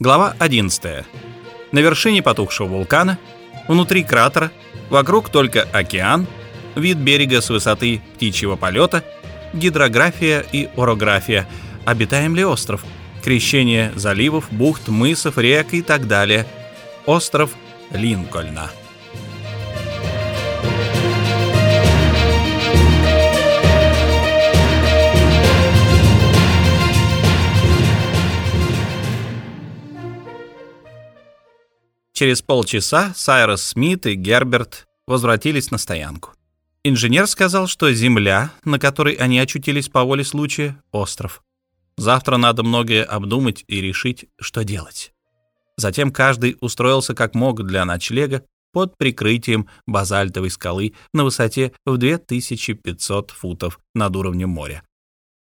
Глава 11. На вершине потухшего вулкана, внутри кратера, вокруг только океан, вид берега с высоты птичьего полета, гидрография и орография, обитаем ли остров, крещение заливов, бухт, мысов, рек и так далее. Остров Линкольна. Через полчаса Сайрос Смит и Герберт возвратились на стоянку. Инженер сказал, что земля, на которой они очутились по воле случая, — остров. Завтра надо многое обдумать и решить, что делать. Затем каждый устроился как мог для ночлега под прикрытием базальтовой скалы на высоте в 2500 футов над уровнем моря.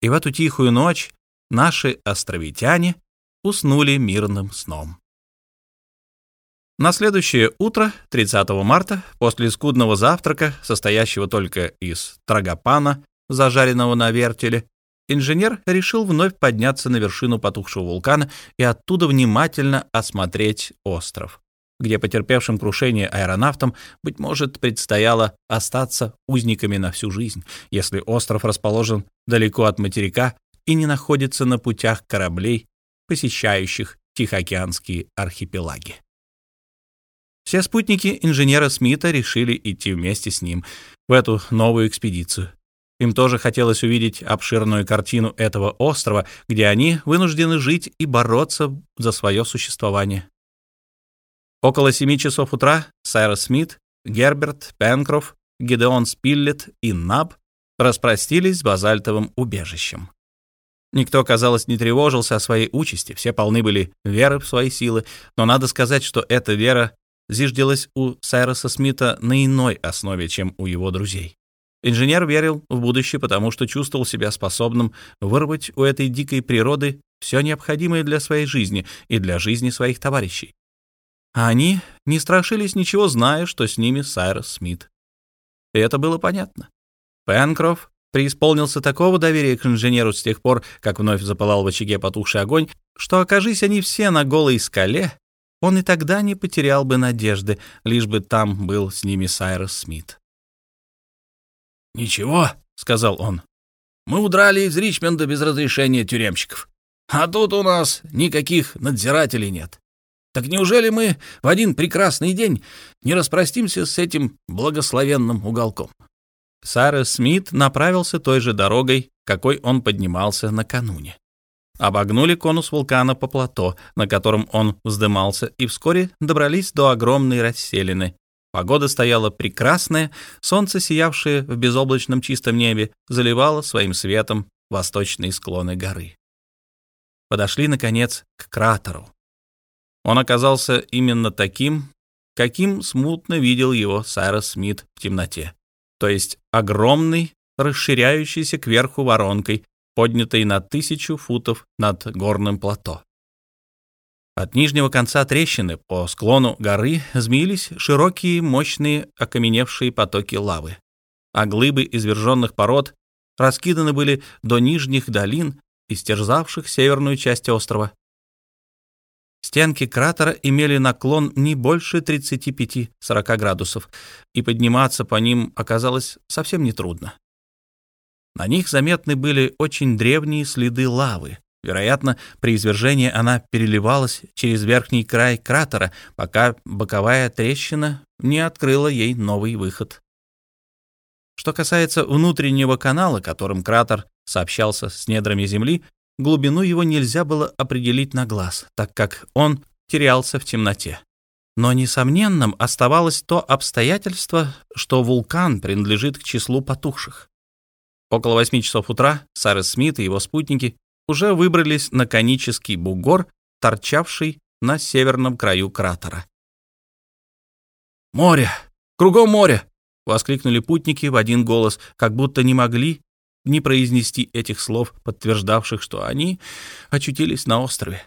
И в эту тихую ночь наши островитяне уснули мирным сном. На следующее утро, 30 марта, после скудного завтрака, состоящего только из трагопана, зажаренного на вертеле, инженер решил вновь подняться на вершину потухшего вулкана и оттуда внимательно осмотреть остров, где потерпевшим крушение аэронавтам, быть может, предстояло остаться узниками на всю жизнь, если остров расположен далеко от материка и не находится на путях кораблей, посещающих Тихоокеанские архипелаги. Все спутники инженера Смита решили идти вместе с ним в эту новую экспедицию. Им тоже хотелось увидеть обширную картину этого острова, где они вынуждены жить и бороться за свое существование. Около семи часов утра Сайрос Смит, Герберт, Пенкроф, Гидеон Спиллет и Наб распростились с базальтовым убежищем. Никто, казалось, не тревожился о своей участи, все полны были веры в свои силы, но надо сказать, что эта вера зиждилась у Сайроса Смита на иной основе, чем у его друзей. Инженер верил в будущее, потому что чувствовал себя способным вырвать у этой дикой природы все необходимое для своей жизни и для жизни своих товарищей. А они не страшились ничего, зная, что с ними Сайрос Смит. И это было понятно. Пенкроф преисполнился такого доверия к инженеру с тех пор, как вновь запылал в очаге потухший огонь, что, окажись они все на голой скале, он и тогда не потерял бы надежды, лишь бы там был с ними Сайрос Смит. «Ничего», — сказал он, — «мы удрали из Ричмонда без разрешения тюремщиков. А тут у нас никаких надзирателей нет. Так неужели мы в один прекрасный день не распростимся с этим благословенным уголком?» Сайрос Смит направился той же дорогой, какой он поднимался накануне. Обогнули конус вулкана по плато, на котором он вздымался, и вскоре добрались до огромной расселины. Погода стояла прекрасная, солнце, сиявшее в безоблачном чистом небе, заливало своим светом восточные склоны горы. Подошли, наконец, к кратеру. Он оказался именно таким, каким смутно видел его Сайрос Смит в темноте. То есть огромный, расширяющийся кверху воронкой, поднятой на тысячу футов над горным плато. От нижнего конца трещины по склону горы змеились широкие, мощные, окаменевшие потоки лавы, а глыбы изверженных пород раскиданы были до нижних долин, истерзавших северную часть острова. Стенки кратера имели наклон не больше 35-40 градусов, и подниматься по ним оказалось совсем нетрудно. На них заметны были очень древние следы лавы. Вероятно, при извержении она переливалась через верхний край кратера, пока боковая трещина не открыла ей новый выход. Что касается внутреннего канала, которым кратер сообщался с недрами Земли, глубину его нельзя было определить на глаз, так как он терялся в темноте. Но несомненным оставалось то обстоятельство, что вулкан принадлежит к числу потухших. Около восьми часов утра Сайрес Смит и его спутники уже выбрались на конический бугор, торчавший на северном краю кратера. «Море! Кругом море!» — воскликнули путники в один голос, как будто не могли не произнести этих слов, подтверждавших, что они очутились на острове.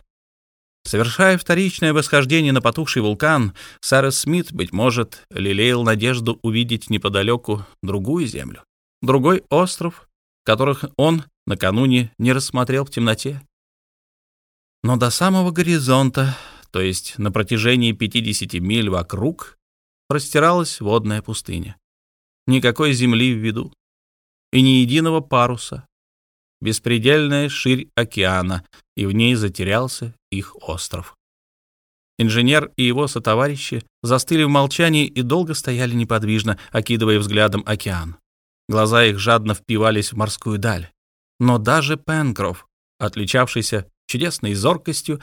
Совершая вторичное восхождение на потухший вулкан, Сарес Смит, быть может, лелеял надежду увидеть неподалеку другую землю другой остров, которых он накануне не рассмотрел в темноте. Но до самого горизонта, то есть на протяжении 50 миль вокруг, простиралась водная пустыня. Никакой земли в виду. И ни единого паруса. Беспредельная ширь океана, и в ней затерялся их остров. Инженер и его сотоварищи застыли в молчании и долго стояли неподвижно, окидывая взглядом океан. Глаза их жадно впивались в морскую даль. Но даже Пенкроф, отличавшийся чудесной зоркостью,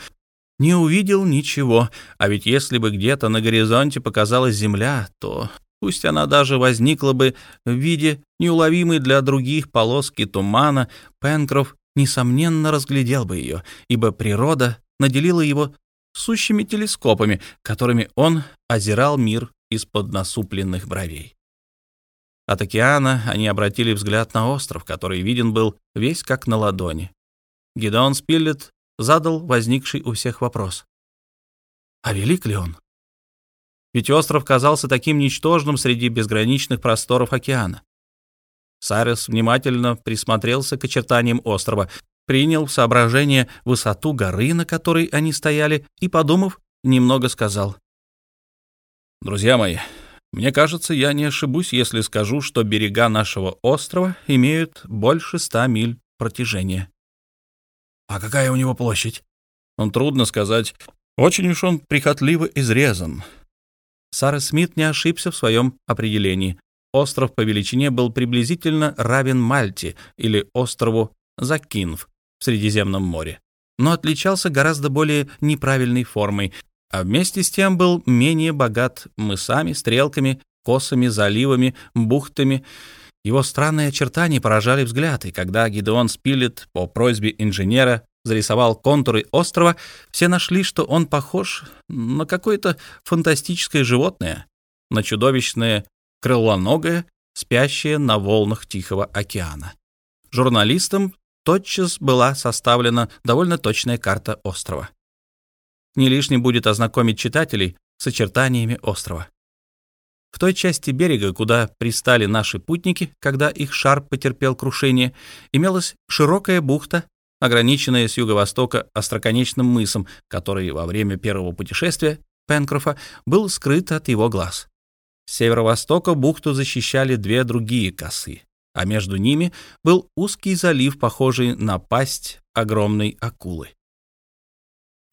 не увидел ничего, а ведь если бы где-то на горизонте показалась земля, то пусть она даже возникла бы в виде неуловимой для других полоски тумана, Пенкроф, несомненно, разглядел бы ее, ибо природа наделила его сущими телескопами, которыми он озирал мир из-под насупленных бровей. От океана они обратили взгляд на остров, который виден был весь как на ладони. Гидеон Спиллет задал возникший у всех вопрос. А велик ли он? Ведь остров казался таким ничтожным среди безграничных просторов океана. Сайрес внимательно присмотрелся к очертаниям острова, принял в соображение высоту горы, на которой они стояли, и, подумав, немного сказал. «Друзья мои, мне кажется, я не ошибусь, если скажу, что берега нашего острова имеют больше ста миль протяжения. А какая у него площадь? Он трудно сказать. Очень уж он прихотливо изрезан. Сара Смит не ошибся в своем определении. Остров по величине был приблизительно равен Мальте или острову Закинв в Средиземном море, но отличался гораздо более неправильной формой, а вместе с тем был менее богат мысами, стрелками, косами, заливами, бухтами. Его странные очертания поражали взгляд, и когда Гидеон Спилет по просьбе инженера зарисовал контуры острова, все нашли, что он похож на какое-то фантастическое животное, на чудовищное крылоногое, спящее на волнах Тихого океана. Журналистам тотчас была составлена довольно точная карта острова не лишним будет ознакомить читателей с очертаниями острова. В той части берега, куда пристали наши путники, когда их шар потерпел крушение, имелась широкая бухта, ограниченная с юго-востока остроконечным мысом, который во время первого путешествия Пенкрофа был скрыт от его глаз. С северо-востока бухту защищали две другие косы, а между ними был узкий залив, похожий на пасть огромной акулы.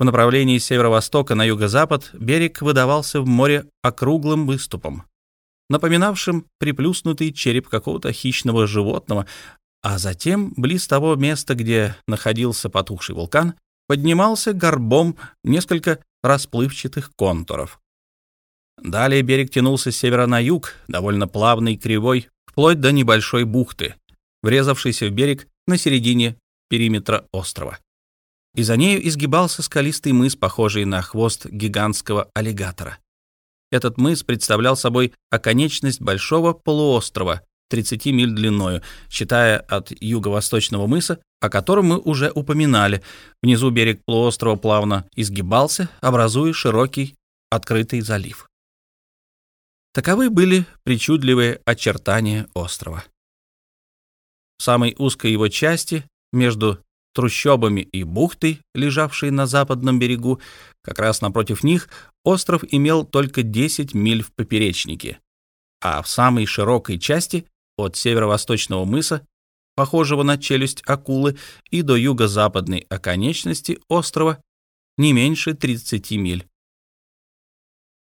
В направлении северо-востока на юго-запад берег выдавался в море округлым выступом, напоминавшим приплюснутый череп какого-то хищного животного, а затем, близ того места, где находился потухший вулкан, поднимался горбом несколько расплывчатых контуров. Далее берег тянулся с севера на юг, довольно плавный кривой, вплоть до небольшой бухты, врезавшейся в берег на середине периметра острова и за нею изгибался скалистый мыс, похожий на хвост гигантского аллигатора. Этот мыс представлял собой оконечность большого полуострова, 30 миль длиною, считая от юго-восточного мыса, о котором мы уже упоминали. Внизу берег полуострова плавно изгибался, образуя широкий открытый залив. Таковы были причудливые очертания острова. В самой узкой его части, между трущобами и бухтой, лежавшей на западном берегу, как раз напротив них остров имел только 10 миль в поперечнике, а в самой широкой части от северо-восточного мыса, похожего на челюсть акулы, и до юго-западной оконечности острова не меньше 30 миль.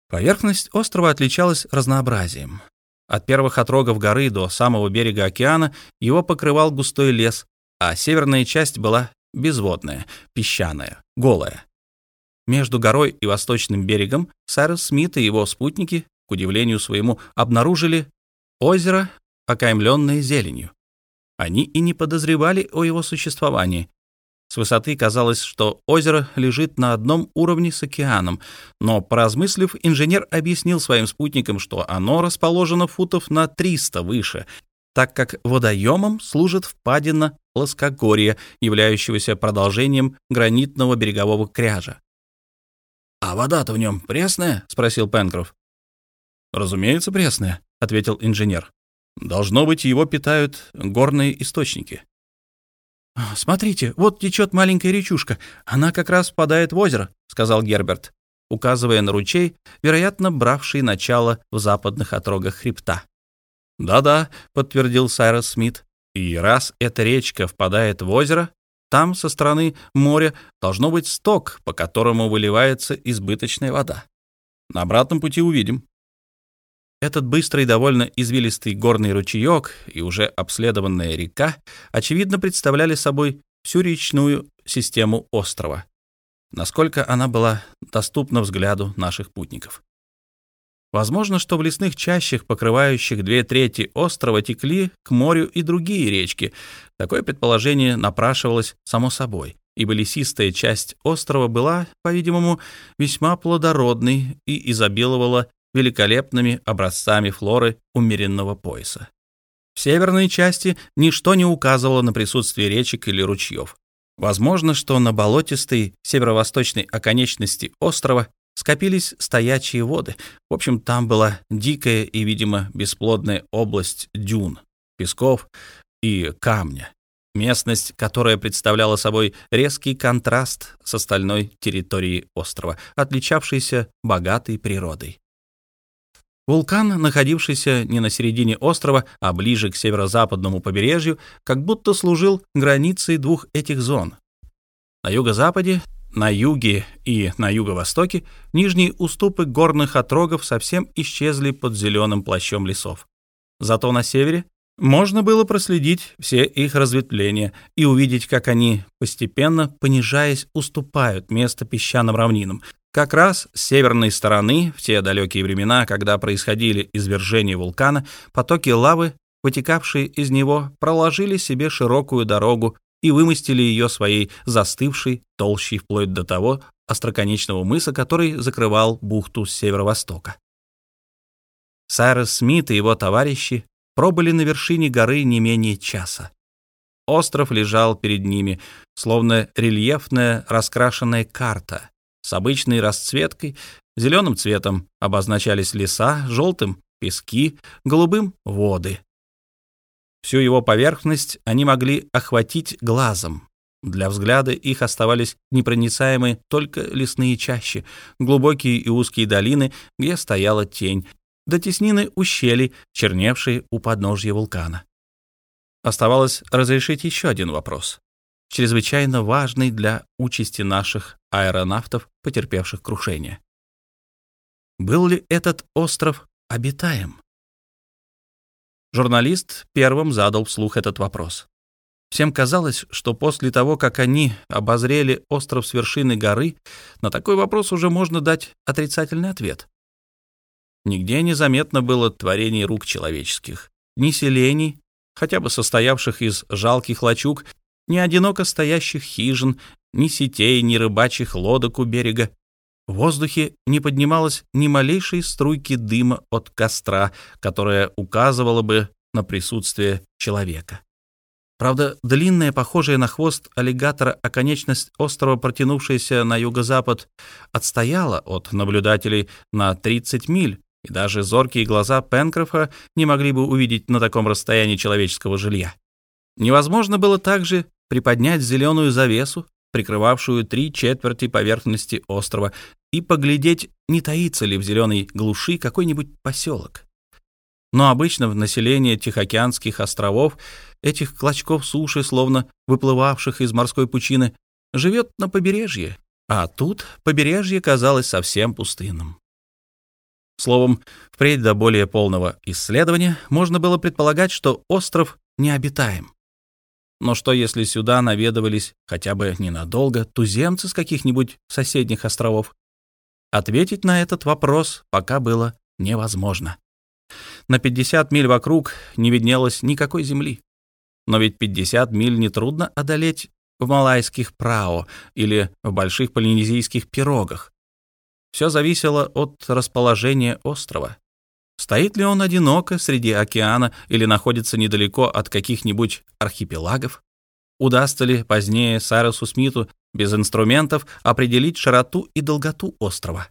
Поверхность острова отличалась разнообразием. От первых отрогов горы до самого берега океана его покрывал густой лес, а северная часть была безводная, песчаная, голая. Между горой и восточным берегом Сайрус Смит и его спутники, к удивлению своему, обнаружили озеро, окаймленное зеленью. Они и не подозревали о его существовании. С высоты казалось, что озеро лежит на одном уровне с океаном, но, поразмыслив, инженер объяснил своим спутникам, что оно расположено футов на 300 выше так как водоемом служит впадина плоскогорья, являющегося продолжением гранитного берегового кряжа. «А вода-то в нем пресная?» — спросил Пенкроф. «Разумеется, пресная», — ответил инженер. «Должно быть, его питают горные источники». «Смотрите, вот течет маленькая речушка. Она как раз впадает в озеро», — сказал Герберт, указывая на ручей, вероятно, бравший начало в западных отрогах хребта. «Да-да», — подтвердил Сайрос Смит. «И раз эта речка впадает в озеро, там, со стороны моря, должно быть сток, по которому выливается избыточная вода. На обратном пути увидим». Этот быстрый, довольно извилистый горный ручеек и уже обследованная река, очевидно, представляли собой всю речную систему острова, насколько она была доступна взгляду наших путников. Возможно, что в лесных чащах, покрывающих две трети острова, текли к морю и другие речки. Такое предположение напрашивалось само собой, ибо лесистая часть острова была, по-видимому, весьма плодородной и изобиловала великолепными образцами флоры умеренного пояса. В северной части ничто не указывало на присутствие речек или ручьев. Возможно, что на болотистой северо-восточной оконечности острова скопились стоячие воды. В общем, там была дикая и, видимо, бесплодная область дюн, песков и камня. Местность, которая представляла собой резкий контраст с остальной территорией острова, отличавшейся богатой природой. Вулкан, находившийся не на середине острова, а ближе к северо-западному побережью, как будто служил границей двух этих зон. На юго-западе, на юге и на юго-востоке нижние уступы горных отрогов совсем исчезли под зеленым плащом лесов. Зато на севере можно было проследить все их разветвления и увидеть, как они, постепенно понижаясь, уступают место песчаным равнинам, как раз с северной стороны, в те далекие времена, когда происходили извержения вулкана, потоки лавы, вытекавшие из него, проложили себе широкую дорогу и вымостили ее своей застывшей толщей вплоть до того остроконечного мыса, который закрывал бухту с северо-востока. Сайрес Смит и его товарищи пробыли на вершине горы не менее часа. Остров лежал перед ними, словно рельефная раскрашенная карта, с обычной расцветкой. Зеленым цветом обозначались леса, желтым — пески, голубым — воды. Всю его поверхность они могли охватить глазом. Для взгляда их оставались непроницаемы только лесные чащи, глубокие и узкие долины, где стояла тень, до теснины ущелий, черневшие у подножья вулкана. Оставалось разрешить еще один вопрос чрезвычайно важный для участи наших аэронавтов, потерпевших крушение. Был ли этот остров обитаем? Журналист первым задал вслух этот вопрос. Всем казалось, что после того, как они обозрели остров с вершины горы, на такой вопрос уже можно дать отрицательный ответ. Нигде не заметно было творений рук человеческих, ни селений, хотя бы состоявших из жалких лачуг ни одиноко стоящих хижин, ни сетей, ни рыбачьих лодок у берега. В воздухе не поднималось ни малейшей струйки дыма от костра, которая указывала бы на присутствие человека. Правда, длинная, похожая на хвост аллигатора оконечность острова, протянувшаяся на юго-запад, отстояла от наблюдателей на 30 миль, и даже зоркие глаза Пенкрофа не могли бы увидеть на таком расстоянии человеческого жилья. Невозможно было также приподнять зеленую завесу, прикрывавшую три четверти поверхности острова, и поглядеть, не таится ли в зеленой глуши какой-нибудь поселок. Но обычно в населении Тихоокеанских островов, этих клочков суши, словно выплывавших из морской пучины, живет на побережье, а тут побережье казалось совсем пустынным. Словом, впредь до более полного исследования можно было предполагать, что остров необитаем. Но что, если сюда наведывались хотя бы ненадолго туземцы с каких-нибудь соседних островов? Ответить на этот вопрос пока было невозможно. На 50 миль вокруг не виднелось никакой земли. Но ведь 50 миль нетрудно одолеть в малайских прао или в больших полинезийских пирогах. Все зависело от расположения острова. Стоит ли он одиноко среди океана или находится недалеко от каких-нибудь архипелагов? Удастся ли позднее Сайрусу Смиту без инструментов определить широту и долготу острова?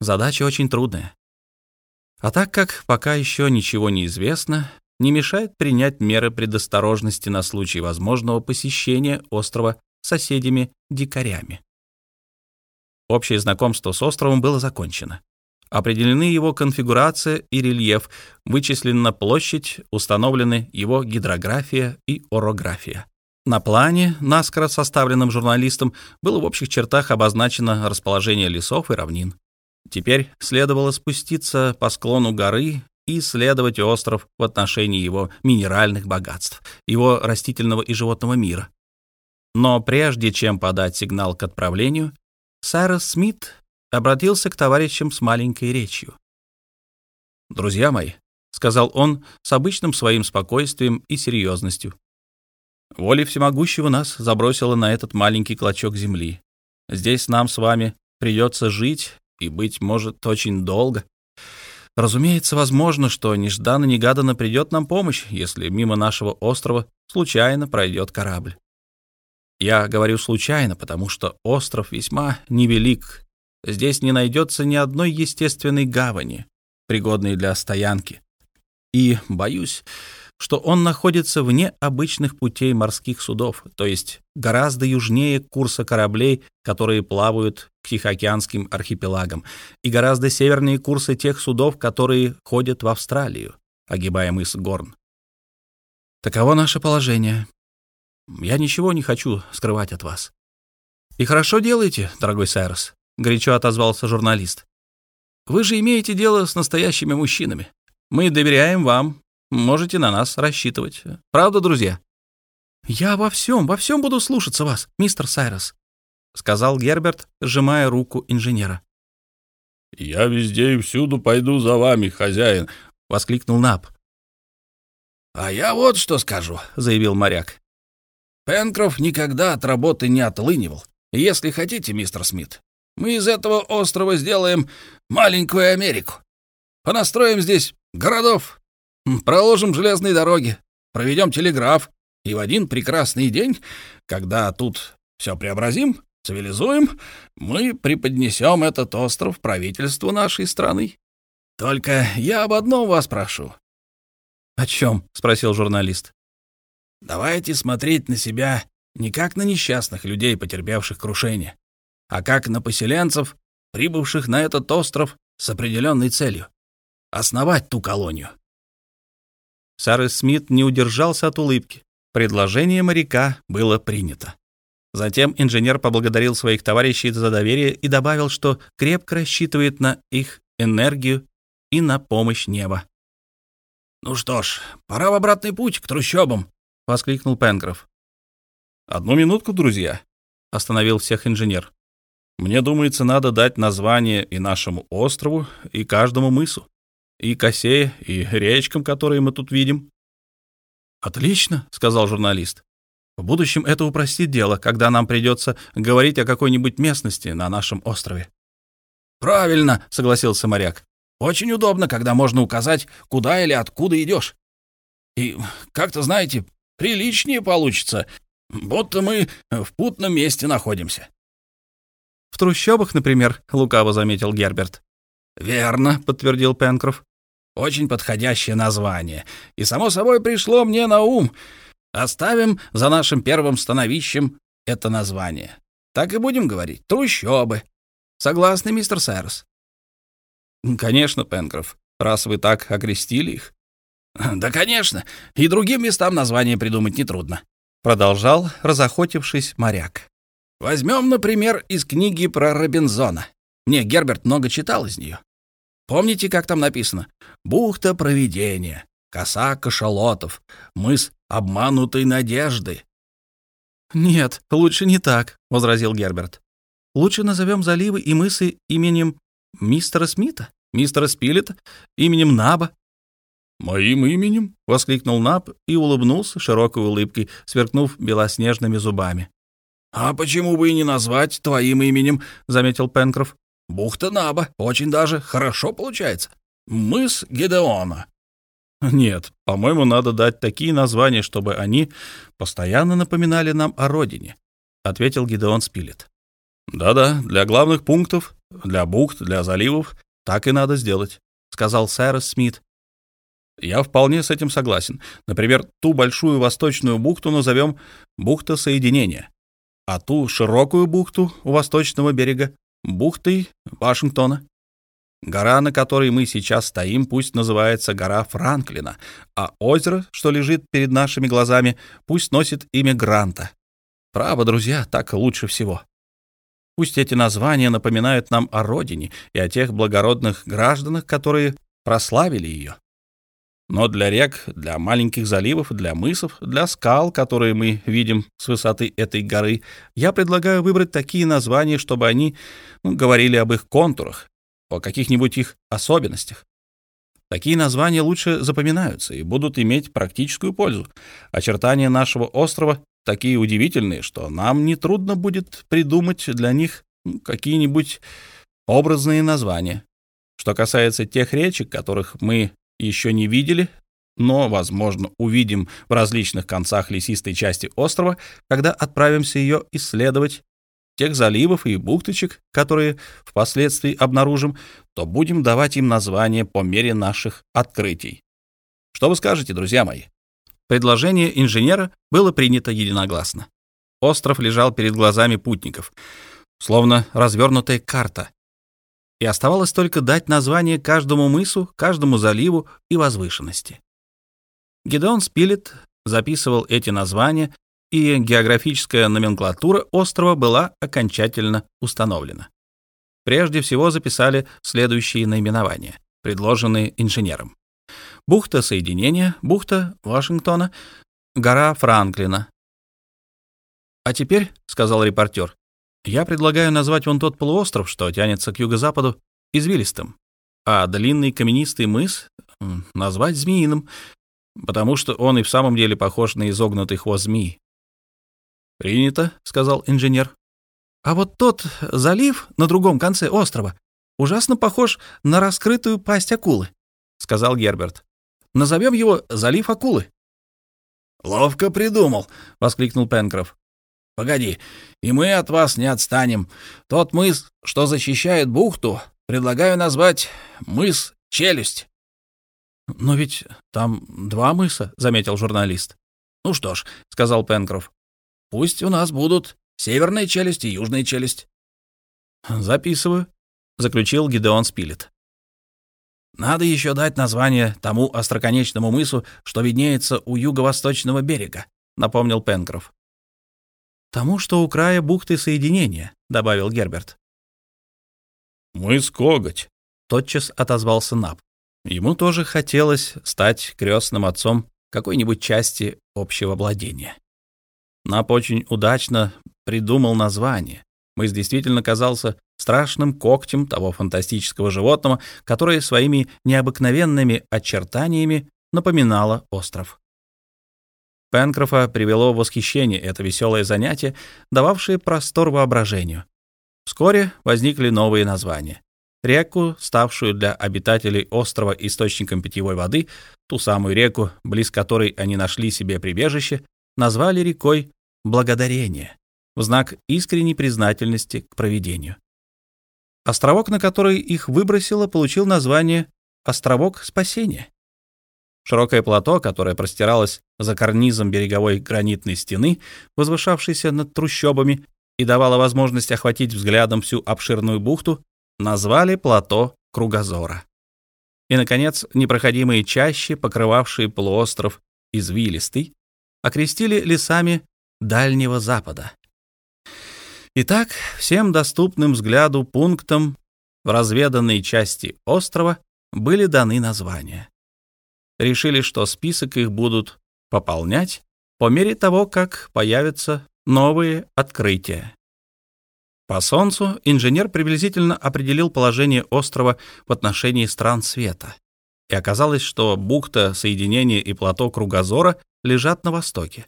Задача очень трудная. А так как пока еще ничего не известно, не мешает принять меры предосторожности на случай возможного посещения острова соседями-дикарями. Общее знакомство с островом было закончено. Определены его конфигурация и рельеф, вычислена площадь, установлены его гидрография и орография. На плане, наскоро составленном журналистом, было в общих чертах обозначено расположение лесов и равнин. Теперь следовало спуститься по склону горы и исследовать остров в отношении его минеральных богатств, его растительного и животного мира. Но прежде чем подать сигнал к отправлению, Сайрос Смит обратился к товарищам с маленькой речью. «Друзья мои», — сказал он с обычным своим спокойствием и серьезностью, «воля всемогущего нас забросила на этот маленький клочок земли. Здесь нам с вами придется жить и, быть может, очень долго. Разумеется, возможно, что нежданно-негаданно придет нам помощь, если мимо нашего острова случайно пройдет корабль. Я говорю случайно, потому что остров весьма невелик. Здесь не найдется ни одной естественной гавани, пригодной для стоянки. И, боюсь, что он находится вне обычных путей морских судов, то есть гораздо южнее курса кораблей, которые плавают к Тихоокеанским архипелагам, и гораздо севернее курса тех судов, которые ходят в Австралию, огибая мыс Горн. Таково наше положение. Я ничего не хочу скрывать от вас. И хорошо делаете, дорогой Сайрос, горячо отозвался журналист. Вы же имеете дело с настоящими мужчинами. Мы доверяем вам, можете на нас рассчитывать. Правда, друзья? Я во всем, во всем буду слушаться вас, мистер Сайрос, сказал Герберт, сжимая руку инженера. Я везде и всюду пойду за вами, хозяин, воскликнул Наб. А я вот что скажу, заявил моряк. Пенкроф никогда от работы не отлынивал. Если хотите, мистер Смит, мы из этого острова сделаем маленькую Америку. Понастроим здесь городов, проложим железные дороги, проведем телеграф, и в один прекрасный день, когда тут все преобразим, цивилизуем, мы преподнесем этот остров правительству нашей страны. Только я об одном вас прошу. — О чем? — спросил журналист. Давайте смотреть на себя не как на несчастных людей, потерпевших крушение, а как на поселенцев, прибывших на этот остров с определенной целью — основать ту колонию. Сарес Смит не удержался от улыбки. Предложение моряка было принято. Затем инженер поблагодарил своих товарищей за доверие и добавил, что крепко рассчитывает на их энергию и на помощь неба. «Ну что ж, пора в обратный путь к трущобам», — воскликнул Пенкроф. «Одну минутку, друзья», — остановил всех инженер. «Мне думается, надо дать название и нашему острову, и каждому мысу, и косе, и речкам, которые мы тут видим». «Отлично», — сказал журналист. «В будущем это упростит дело, когда нам придется говорить о какой-нибудь местности на нашем острове». «Правильно», — согласился моряк. «Очень удобно, когда можно указать, куда или откуда идешь. И как-то, знаете, приличнее получится, будто мы в путном месте находимся. В трущобах, например, лукаво заметил Герберт. Верно, подтвердил Пенкроф. Очень подходящее название. И само собой пришло мне на ум. Оставим за нашим первым становищем это название. Так и будем говорить. Трущобы. Согласны, мистер Сайрс? Конечно, Пенкроф, раз вы так окрестили их. «Да, конечно. И другим местам название придумать нетрудно», — продолжал разохотившись моряк. «Возьмем, например, из книги про Робинзона. Мне Герберт много читал из нее. Помните, как там написано? «Бухта провидения», «Коса кашалотов», «Мыс обманутой надежды». «Нет, лучше не так», — возразил Герберт. «Лучше назовем заливы и мысы именем мистера Смита, мистера Спилета, именем Наба, «Моим именем?» — воскликнул Наб и улыбнулся широкой улыбкой, сверкнув белоснежными зубами. «А почему бы и не назвать твоим именем?» — заметил Пенкроф. «Бухта Наба. Очень даже хорошо получается. Мыс Гедеона». «Нет, по-моему, надо дать такие названия, чтобы они постоянно напоминали нам о родине», — ответил Гидеон Спилет. «Да-да, для главных пунктов, для бухт, для заливов так и надо сделать», — сказал Сайрос Смит Я вполне с этим согласен. Например, ту большую восточную бухту назовем бухта соединения, а ту широкую бухту у восточного берега бухтой Вашингтона. Гора, на которой мы сейчас стоим, пусть называется гора Франклина, а озеро, что лежит перед нашими глазами, пусть носит имя Гранта. Право, друзья, так лучше всего. Пусть эти названия напоминают нам о родине и о тех благородных гражданах, которые прославили ее. Но для рек, для маленьких заливов, для мысов, для скал, которые мы видим с высоты этой горы, я предлагаю выбрать такие названия, чтобы они ну, говорили об их контурах, о каких-нибудь их особенностях. Такие названия лучше запоминаются и будут иметь практическую пользу. Очертания нашего острова такие удивительные, что нам нетрудно будет придумать для них ну, какие-нибудь образные названия. Что касается тех речек, которых мы еще не видели, но, возможно, увидим в различных концах лесистой части острова, когда отправимся ее исследовать, тех заливов и бухточек, которые впоследствии обнаружим, то будем давать им названия по мере наших открытий. Что вы скажете, друзья мои? Предложение инженера было принято единогласно. Остров лежал перед глазами путников, словно развернутая карта, и оставалось только дать название каждому мысу, каждому заливу и возвышенности. Гедеон Спилет записывал эти названия, и географическая номенклатура острова была окончательно установлена. Прежде всего записали следующие наименования, предложенные инженером. Бухта Соединения, бухта Вашингтона, гора Франклина. «А теперь», — сказал репортер, я предлагаю назвать вон тот полуостров, что тянется к юго-западу, извилистым, а длинный каменистый мыс назвать змеиным, потому что он и в самом деле похож на изогнутый хвост змеи. «Принято», — сказал инженер. «А вот тот залив на другом конце острова ужасно похож на раскрытую пасть акулы», — сказал Герберт. «Назовем его залив акулы». «Ловко придумал», — воскликнул Пенкроф. Погоди, и мы от вас не отстанем. Тот мыс, что защищает бухту, предлагаю назвать мыс Челюсть. Но ведь там два мыса, заметил журналист. Ну что ж, сказал Пенкроф. Пусть у нас будут северная челюсть и южная челюсть. Записываю, заключил Гидеон Спилет. Надо еще дать название тому остроконечному мысу, что виднеется у юго-восточного берега, напомнил Пенкроф. «Тому, что у края бухты соединения», — добавил Герберт. «Мыс Коготь», — тотчас отозвался Наб. Ему тоже хотелось стать крестным отцом какой-нибудь части общего владения. Нап очень удачно придумал название. Мыс действительно казался страшным когтем того фантастического животного, которое своими необыкновенными очертаниями напоминало остров. Пенкрофа привело в восхищение это веселое занятие, дававшее простор воображению. Вскоре возникли новые названия. Реку, ставшую для обитателей острова источником питьевой воды, ту самую реку, близ которой они нашли себе прибежище, назвали рекой Благодарение, в знак искренней признательности к провидению. Островок, на который их выбросило, получил название «Островок Спасения». Широкое плато, которое простиралось за карнизом береговой гранитной стены, возвышавшейся над трущобами, и давало возможность охватить взглядом всю обширную бухту, назвали плато Кругозора. И, наконец, непроходимые чащи, покрывавшие полуостров извилистый, окрестили лесами Дальнего Запада. Итак, всем доступным взгляду пунктам в разведанной части острова были даны названия решили, что список их будут пополнять по мере того, как появятся новые открытия. По Солнцу инженер приблизительно определил положение острова в отношении стран света. И оказалось, что бухта соединения и плато Кругозора лежат на востоке.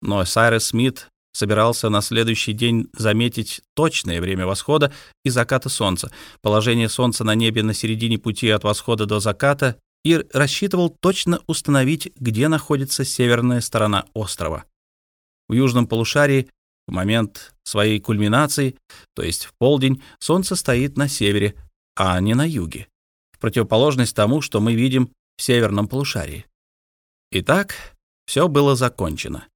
Но Сайрес Смит собирался на следующий день заметить точное время восхода и заката Солнца. Положение Солнца на небе на середине пути от восхода до заката и рассчитывал точно установить, где находится северная сторона острова. В южном полушарии в момент своей кульминации, то есть в полдень, Солнце стоит на севере, а не на юге. В противоположность тому, что мы видим в северном полушарии. Итак, все было закончено.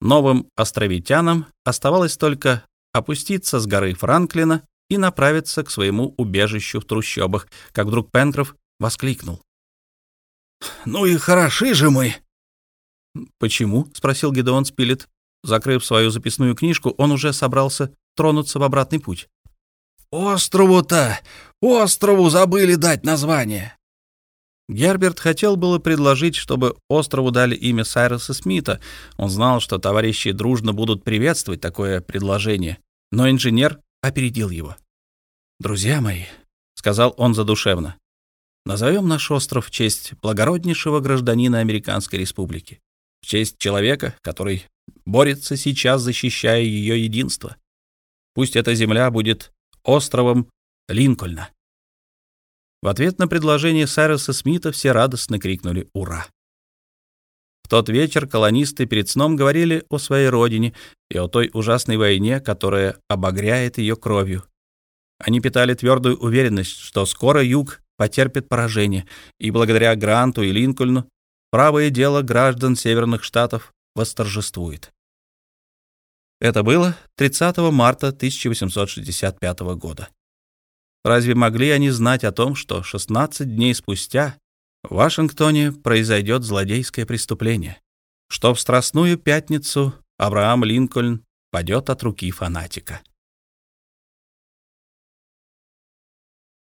Новым островитянам оставалось только опуститься с горы Франклина и направиться к своему убежищу в трущобах, как вдруг Пенкроф воскликнул. «Ну и хороши же мы!» «Почему?» — спросил Гедеон Спилет. Закрыв свою записную книжку, он уже собрался тронуться в обратный путь. «Острову-то! Острову забыли дать название!» Герберт хотел было предложить, чтобы острову дали имя Сайроса Смита. Он знал, что товарищи дружно будут приветствовать такое предложение, но инженер опередил его. «Друзья мои», — сказал он задушевно, — «назовем наш остров в честь благороднейшего гражданина Американской Республики, в честь человека, который борется сейчас, защищая ее единство. Пусть эта земля будет островом Линкольна». В ответ на предложение Сайроса Смита все радостно крикнули «Ура!». В тот вечер колонисты перед сном говорили о своей родине и о той ужасной войне, которая обогряет ее кровью. Они питали твердую уверенность, что скоро Юг потерпит поражение, и благодаря Гранту и Линкольну правое дело граждан Северных Штатов восторжествует. Это было 30 марта 1865 года. Разве могли они знать о том, что 16 дней спустя в Вашингтоне произойдет злодейское преступление, что в Страстную пятницу Авраам Линкольн падет от руки фанатика?